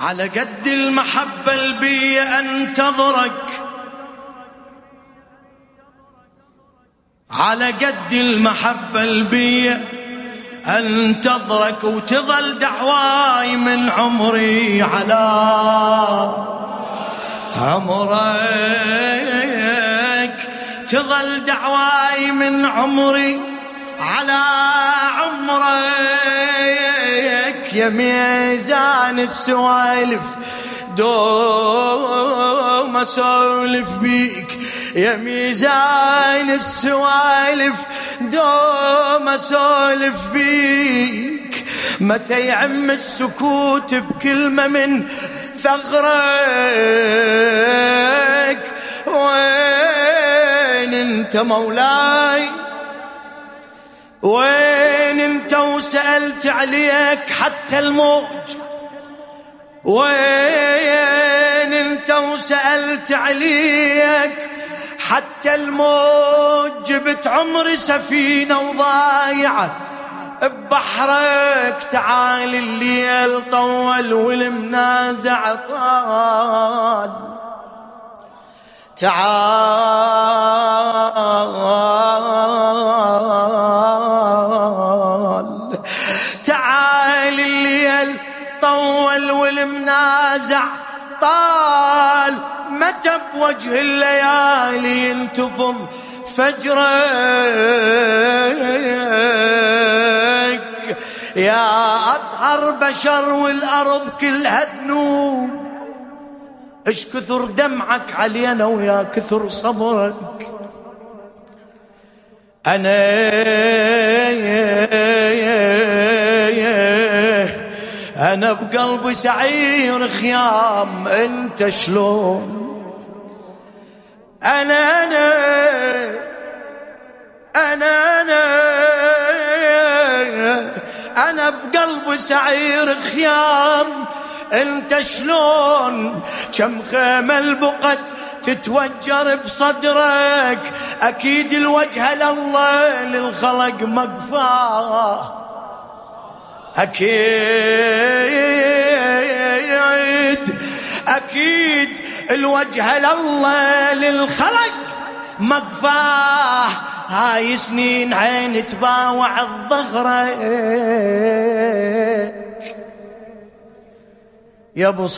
على قد المحبة البي أنتظرك على قد المحبة البي أنتظرك وتظل دعواي من عمري على عمرك. تظل دعواي من عمري على عمرك. يا ميزان السوالف دوم أسولف بيك. يا ميزان السوالف دوم أسولف بيك. متى يعم السكوت بكلمة من ثغرك؟ وين أنت مولاي؟ وين انت وسألت عليك حتى الموج. وين انت وسألت عليك حتى الموج؟ جبت عمري سفينة وضايعة ببحرك تعال الليل طول والمنازع طال. تعال والمنازع طال متى بوجه الليالي ينتفض فجرك؟ يا أطهر بشر والأرض كلها ذنوب. إيش كثر دمعك علينا ويا كثر صبرك؟ أنا أنا بقلبي سعير خيام أنت شلون؟ أنا أنا أنا أنا أنا بقلبي سعير خيام أنت شلون؟ كم خيمة البقت تتوجر بصدرك أكيد الوجه لله للخلق مقفاه. أكيد أكيد الوجه لله للخلق مقفاه. هاي سنين عين تباوع الظهرة يا أبو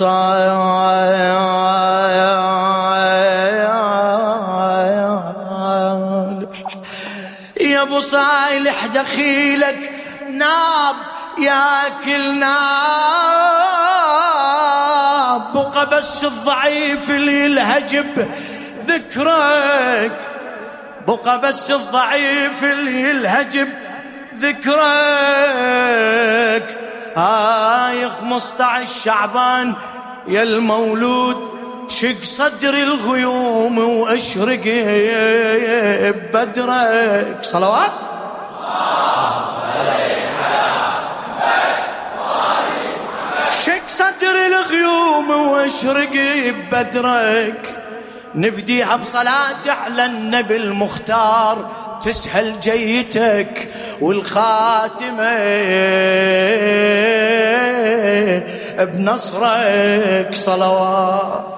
يا أبو صالح دخيلك ناب. ياكل ناب بقى بس الضعيف اللي يلهجب ذكرك. بقى بس الضعيف اللي يلهجب ذكرك. هاي 15 شعبان يا المولود شق صدر الغيوم واشرق بدرك. صلوات شق صدر الغيوم واشرق بدرك. نبديها بصلاة على النبي المختار تسهل جيتك والخاتمة. بنصرك صلوات.